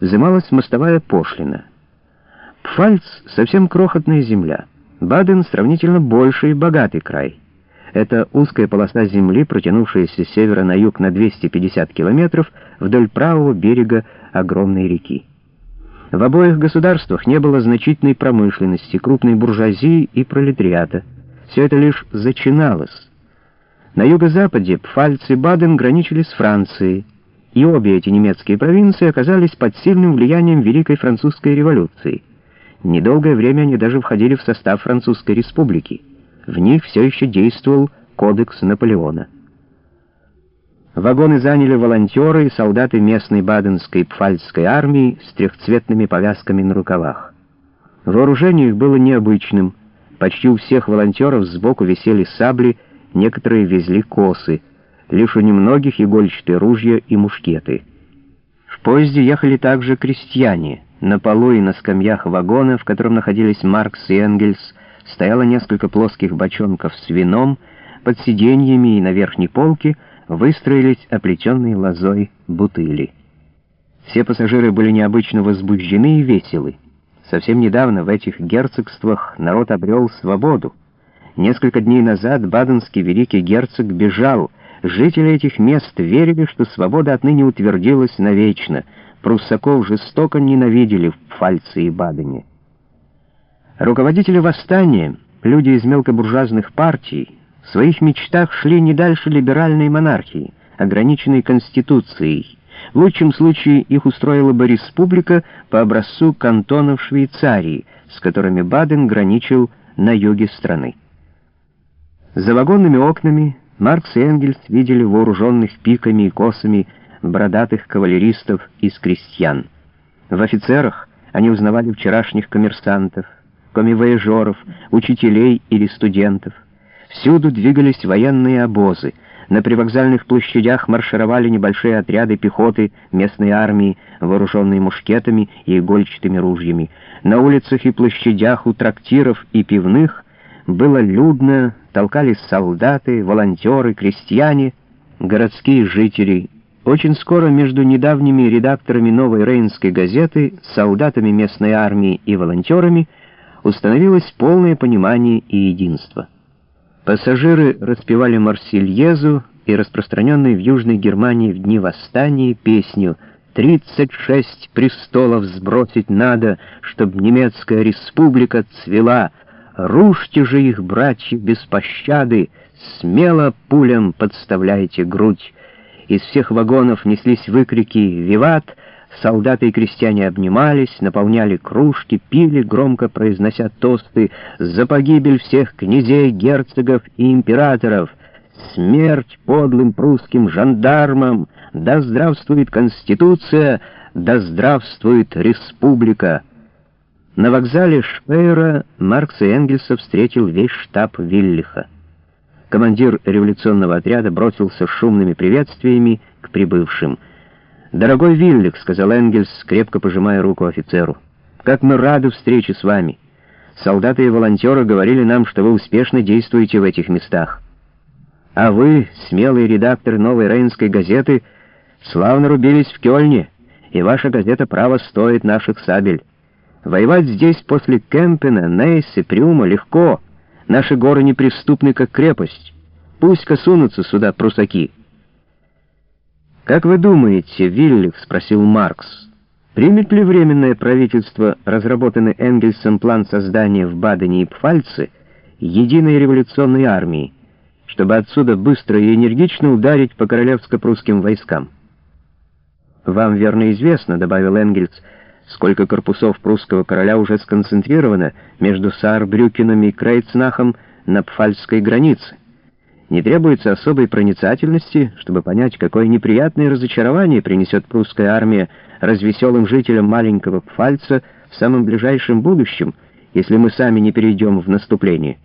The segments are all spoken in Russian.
взималась мостовая пошлина. Пфальц — совсем крохотная земля. Баден — сравнительно больший и богатый край. Это узкая полоса земли, протянувшаяся с севера на юг на 250 километров вдоль правого берега огромной реки. В обоих государствах не было значительной промышленности, крупной буржуазии и пролетариата. Все это лишь зачиналось. На юго-западе Пфальц и Баден граничили с Францией, и обе эти немецкие провинции оказались под сильным влиянием Великой Французской революции. Недолгое время они даже входили в состав Французской республики. В них все еще действовал кодекс Наполеона. Вагоны заняли волонтеры и солдаты местной баденской пфальцской армии с трехцветными повязками на рукавах. Вооружение их было необычным. Почти у всех волонтеров сбоку висели сабли, некоторые везли косы, лишь у немногих игольчатые ружья и мушкеты. В поезде ехали также крестьяне — на полу и на скамьях вагона, в котором находились Маркс и Энгельс, стояло несколько плоских бочонков с вином, под сиденьями и на верхней полке выстроились оплетенные лозой бутыли. Все пассажиры были необычно возбуждены и веселы. Совсем недавно в этих герцогствах народ обрел свободу. Несколько дней назад баденский великий герцог бежал. Жители этих мест верили, что свобода отныне утвердилась навечно — пруссаков жестоко ненавидели в Пфальце и Бадене. Руководители восстания, люди из мелкобуржуазных партий, в своих мечтах шли не дальше либеральной монархии, ограниченной конституцией. В лучшем случае их устроила бы республика по образцу кантонов Швейцарии, с которыми Баден граничил на юге страны. За вагонными окнами Маркс и Энгельс видели вооруженных пиками и косами бородатых кавалеристов из крестьян. В офицерах они узнавали вчерашних коммерсантов, комивояжеров, учителей или студентов. Всюду двигались военные обозы. На привокзальных площадях маршировали небольшие отряды пехоты местной армии, вооруженные мушкетами и игольчатыми ружьями. На улицах и площадях у трактиров и пивных было людно, толкались солдаты, волонтеры, крестьяне, городские жители очень скоро между недавними редакторами новой рейнской газеты, солдатами местной армии и волонтерами установилось полное понимание и единство. Пассажиры распевали Марсельезу и распространенную в Южной Германии в дни восстания песню «Тридцать шесть престолов сбросить надо, чтоб немецкая республика цвела, рушьте же их, братья, без пощады, смело пулям подставляйте грудь». Из всех вагонов неслись выкрики «Виват!», солдаты и крестьяне обнимались, наполняли кружки, пили, громко произнося тосты «За погибель всех князей, герцогов и императоров!» «Смерть подлым прусским жандармам! Да здравствует Конституция! Да здравствует Республика!» На вокзале Шпейера Маркса и Энгельса встретил весь штаб Виллиха командир революционного отряда бросился шумными приветствиями к прибывшим. «Дорогой Виллик», — сказал Энгельс, крепко пожимая руку офицеру, — «как мы рады встрече с вами. Солдаты и волонтеры говорили нам, что вы успешно действуете в этих местах. А вы, смелый редактор новой рейнской газеты, славно рубились в Кёльне, и ваша газета право стоит наших сабель. Воевать здесь после Кемпена, Нейса, Прюма легко». Наши горы неприступны, как крепость. Пусть-ка сунутся сюда прусаки. «Как вы думаете, Виллих?» — спросил Маркс. «Примет ли Временное правительство разработанный Энгельсом план создания в Бадене и Пфальце единой революционной армии, чтобы отсюда быстро и энергично ударить по королевско-прусским войскам?» «Вам верно известно», — добавил Энгельс, — сколько корпусов прусского короля уже сконцентрировано между Саарбрюкеном и Крейцнахом на пфальцской границе. Не требуется особой проницательности, чтобы понять, какое неприятное разочарование принесет прусская армия развеселым жителям маленького Пфальца в самом ближайшем будущем, если мы сами не перейдем в наступление.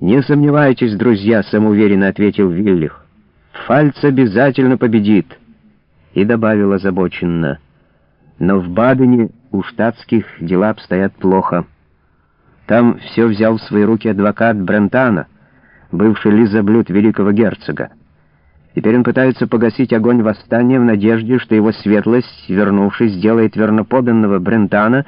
«Не сомневайтесь, друзья», — самоуверенно ответил Виллих. «Пфальц обязательно победит». И добавил озабоченно — но в Бадене у штатских дела обстоят плохо. Там все взял в свои руки адвокат Брентана, бывший лизоблюд великого герцога. Теперь он пытается погасить огонь восстания в надежде, что его светлость, вернувшись, сделает верноподанного Брентана